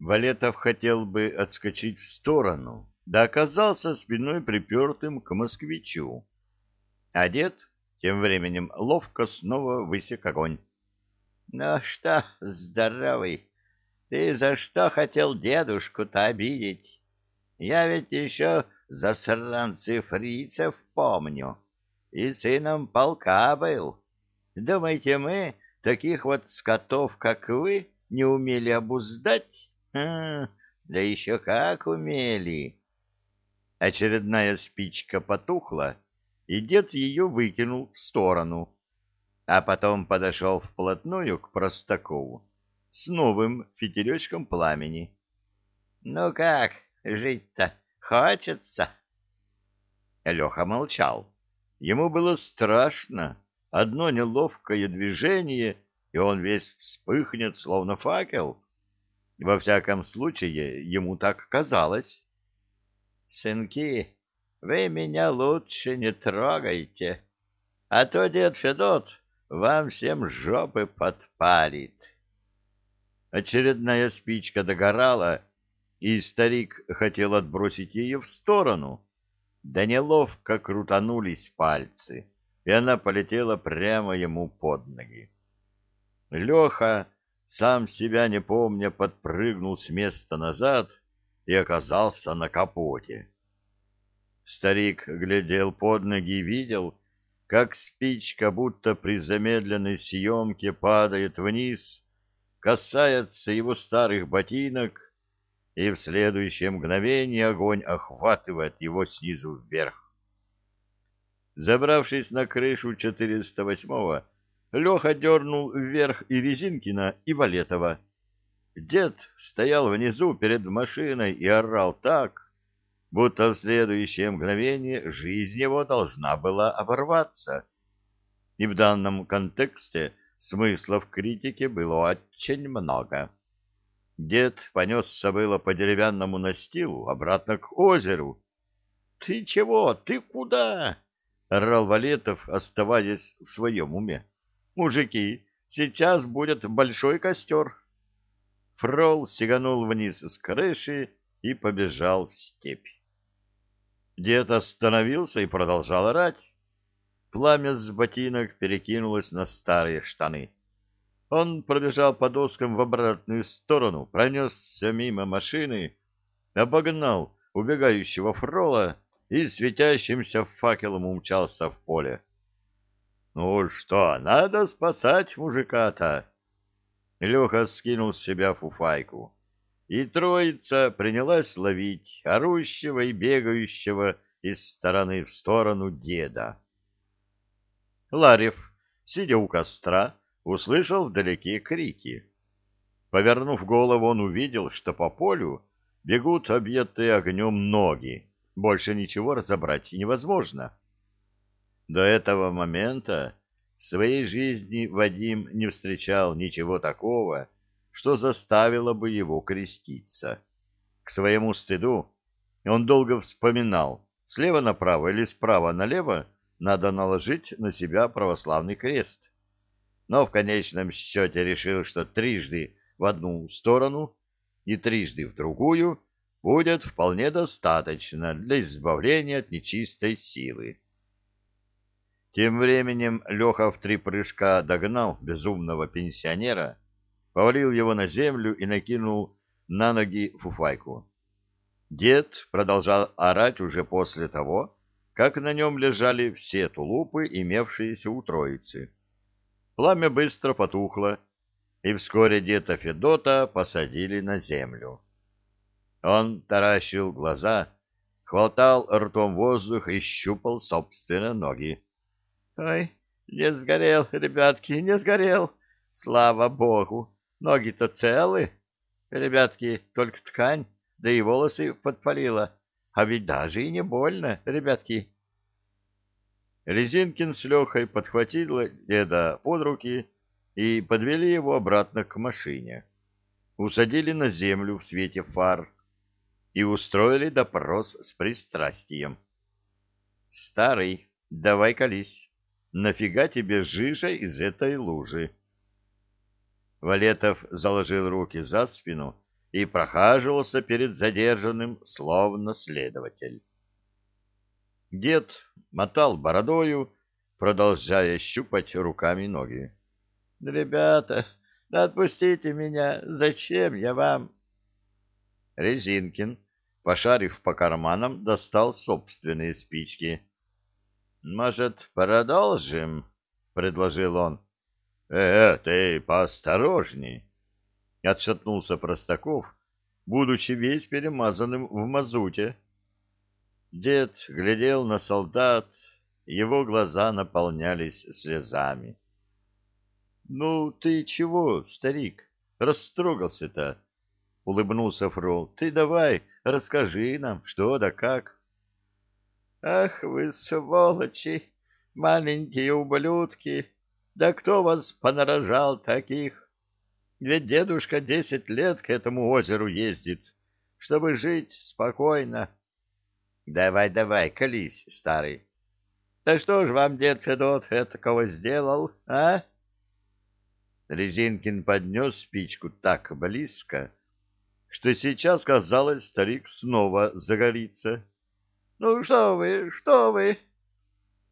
Валетов хотел бы отскочить в сторону, да оказался спиной припертым к москвичу. Дед тем временем ловко снова высек огонь. — Ну что, здоровый, ты за что хотел дедушку-то обидеть? Я ведь еще засранцы фрицев помню, и сыном полка был. Думаете, мы таких вот скотов, как вы, не умели обуздать? Да еще как умели. Очередная спичка потухла, и дед ее выкинул в сторону, а потом подошел вплотную к Простакову с новым фитилечком пламени. — Ну как, жить-то хочется? Леха молчал. Ему было страшно. Одно неловкое движение, и он весь вспыхнет, словно факел. Во всяком случае, ему так казалось. «Сынки, вы меня лучше не трогайте, а то дед Федот вам всем жопы подпалит». Очередная спичка догорала, и старик хотел отбросить ее в сторону. Да неловко крутанулись пальцы, и она полетела прямо ему под ноги. Леха сам себя не помня, подпрыгнул с места назад и оказался на капоте. Старик глядел под ноги и видел, как спичка, будто при замедленной съемке, падает вниз, касается его старых ботинок, и в следующее мгновение огонь охватывает его снизу вверх. Забравшись на крышу 408-го, Леха дернул вверх и Резинкина, и Валетова. Дед стоял внизу перед машиной и орал так, будто в следующее мгновение жизнь его должна была оборваться. И в данном контексте смысла в критике было очень много. Дед понесся было по деревянному настилу обратно к озеру. — Ты чего? Ты куда? — орал Валетов, оставаясь в своем уме. Мужики, сейчас будет большой костер. Фрол сиганул вниз с крыши и побежал в степь. Дед остановился и продолжал орать. Пламя с ботинок перекинулось на старые штаны. Он пробежал по доскам в обратную сторону, пронесся мимо машины, обогнал убегающего фрола и светящимся факелом умчался в поле. Ну что, надо спасать мужика-то. Леха скинул с себя фуфайку, и троица принялась ловить орущего и бегающего из стороны в сторону деда. Ларев, сидя у костра, услышал вдалеке крики. Повернув голову, он увидел, что по полю бегут объятые огнем ноги. Больше ничего разобрать невозможно. До этого момента в своей жизни Вадим не встречал ничего такого, что заставило бы его креститься. К своему стыду он долго вспоминал, слева направо или справа налево надо наложить на себя православный крест. Но в конечном счете решил, что трижды в одну сторону и трижды в другую будет вполне достаточно для избавления от нечистой силы. Тем временем Леха в три прыжка догнал безумного пенсионера, повалил его на землю и накинул на ноги фуфайку. Дед продолжал орать уже после того, как на нем лежали все тулупы, имевшиеся у троицы. Пламя быстро потухло, и вскоре деда Федота посадили на землю. Он таращил глаза, хватал ртом воздух и щупал собственные ноги. Ой, не сгорел, ребятки, не сгорел. Слава богу, ноги-то целы. Ребятки, только ткань, да и волосы подпалила. А ведь даже и не больно, ребятки. Резинкин с Лехой подхватил деда под руки и подвели его обратно к машине. Усадили на землю в свете фар и устроили допрос с пристрастием. «Старый, давай колись. Нафига тебе жижа из этой лужи? Валетов заложил руки за спину и прохаживался перед задержанным, словно следователь. Дед мотал бородою, продолжая щупать руками ноги. — Ребята, отпустите меня, зачем я вам? Резинкин, пошарив по карманам, достал собственные спички. — Может, продолжим? — предложил он. — Э, ты поосторожней! — отшатнулся Простаков, будучи весь перемазанным в мазуте. Дед глядел на солдат, его глаза наполнялись слезами. — Ну, ты чего, старик, растрогался-то? — улыбнулся Фрол. — Ты давай, расскажи нам, что да как. — Ах вы, сволочи, маленькие ублюдки! Да кто вас понарожал таких? Ведь дедушка десять лет к этому озеру ездит, чтобы жить спокойно. Давай, давай, колись, старый. Да что ж вам дед Федот этакого сделал, а? Резинкин поднес спичку так близко, что сейчас, казалось, старик снова загорится. — Ну что вы, что вы?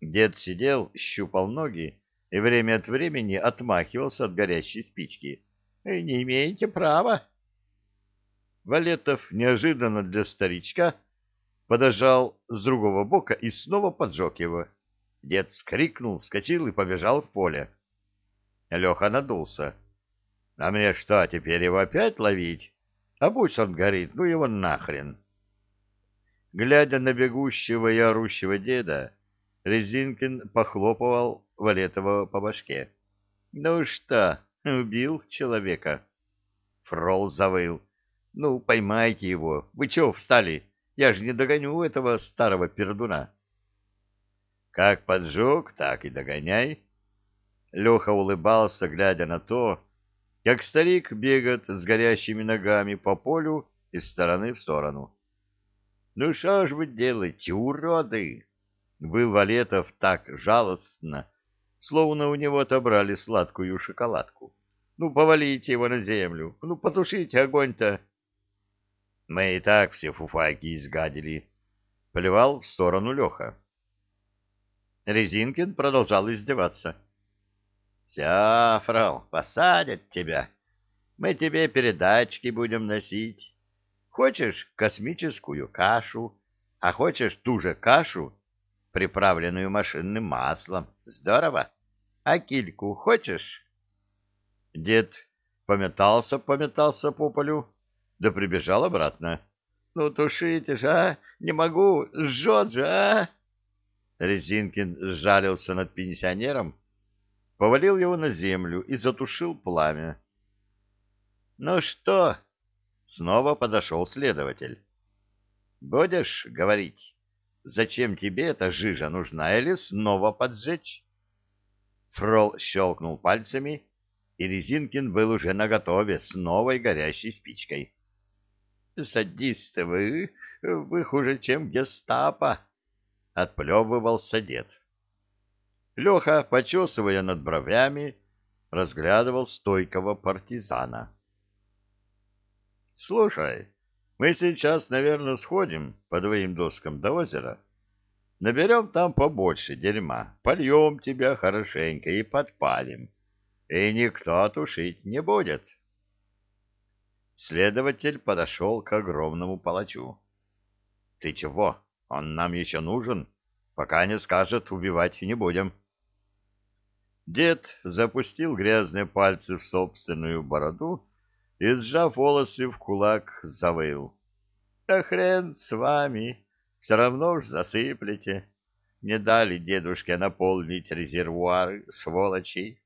Дед сидел, щупал ноги и время от времени отмахивался от горящей спички. — Не имеете права. Валетов неожиданно для старичка подожал с другого бока и снова поджег его. Дед вскрикнул, вскочил и побежал в поле. Леха надулся. — А мне что, теперь его опять ловить? А пусть он горит, ну его нахрен. Глядя на бегущего и орущего деда, Резинкин похлопывал Валетова по башке. — Ну что, убил человека? Фрол завыл. — Ну, поймайте его. Вы чего встали? Я же не догоню этого старого пердуна. — Как поджег, так и догоняй. Леха улыбался, глядя на то, как старик бегает с горящими ногами по полю из стороны в сторону. — Ну что ж вы делаете, уроды? — был Валетов так жалостно, словно у него отобрали сладкую шоколадку. — Ну, повалите его на землю, ну, потушите огонь-то. — Мы и так все фуфайки изгадили, — плевал в сторону Леха. Резинкин продолжал издеваться. — все, фрау, посадят тебя. Мы тебе передачки будем носить. Хочешь космическую кашу, а хочешь ту же кашу, приправленную машинным маслом. Здорово. А кильку хочешь? Дед пометался, пометался по полю, да прибежал обратно. Ну, тушите же, а! Не могу, жжет же, а! Резинкин сжалился над пенсионером, повалил его на землю и затушил пламя. — Ну что? — снова подошел следователь. — Будешь говорить, зачем тебе эта жижа нужна или снова поджечь? Фрол щелкнул пальцами, и Резинкин был уже наготове с новой горящей спичкой. — Садисты вы, вы хуже, чем гестапо! — отплевывался дед. Леха, почесывая над бровями, разглядывал стойкого партизана. — Слушай, мы сейчас, наверное, сходим по двоим доскам до озера. Наберем там побольше дерьма, польем тебя хорошенько и подпалим. И никто тушить не будет. Следователь подошел к огромному палачу. — Ты чего? Он нам еще нужен. Пока не скажет, убивать не будем. — Дед запустил грязные пальцы в собственную бороду и, сжав волосы в кулак, завыл. — Да хрен с вами, все равно уж засыплете. Не дали дедушке наполнить резервуары, сволочи.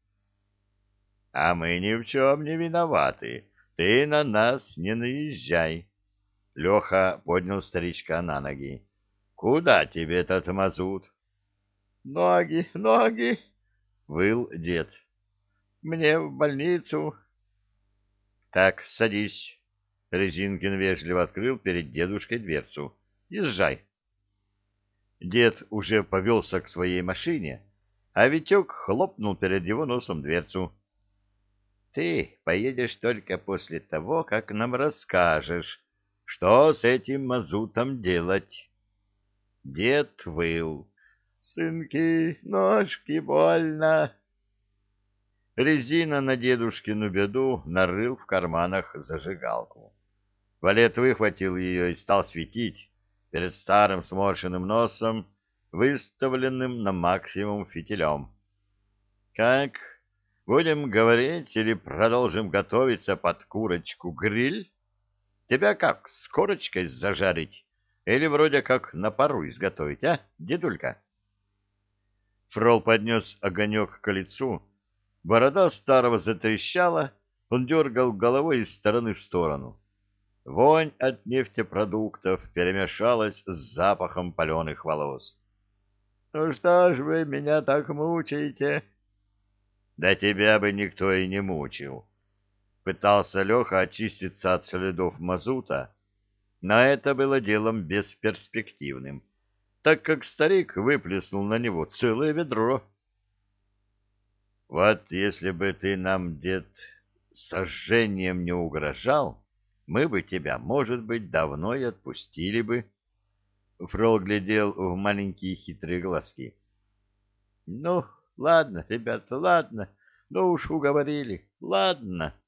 — А мы ни в чем не виноваты. Ты на нас не наезжай. Леха поднял старичка на ноги. — Куда тебе этот мазут? — Ноги, ноги! выл дед. Мне в больницу. Так, садись. Резинкин вежливо открыл перед дедушкой дверцу. Езжай. Дед уже повелся к своей машине, а Витек хлопнул перед его носом дверцу. — ты поедешь только после того, как нам расскажешь, что с этим мазутом делать. Дед выл. Сынки, ножки больно. Резина на дедушкину беду нарыл в карманах зажигалку. Валет выхватил ее и стал светить перед старым сморщенным носом, выставленным на максимум фитилем. — Как? Будем говорить или продолжим готовиться под курочку-гриль? Тебя как, с корочкой зажарить? Или вроде как на пару изготовить, а, дедулька? Фрол поднес огонек к лицу. Борода старого затрещала, он дергал головой из стороны в сторону. Вонь от нефтепродуктов перемешалась с запахом паленых волос. — Ну что ж вы меня так мучаете? — Да тебя бы никто и не мучил. Пытался Леха очиститься от следов мазута, но это было делом бесперспективным, так как старик выплеснул на него целое ведро. — Вот если бы ты нам, дед, сожжением не угрожал, мы бы тебя, может быть, давно и отпустили бы. Фрол глядел в маленькие хитрые глазки. — Ну, ладно, ребята, ладно, ну уж уговорили, ладно. —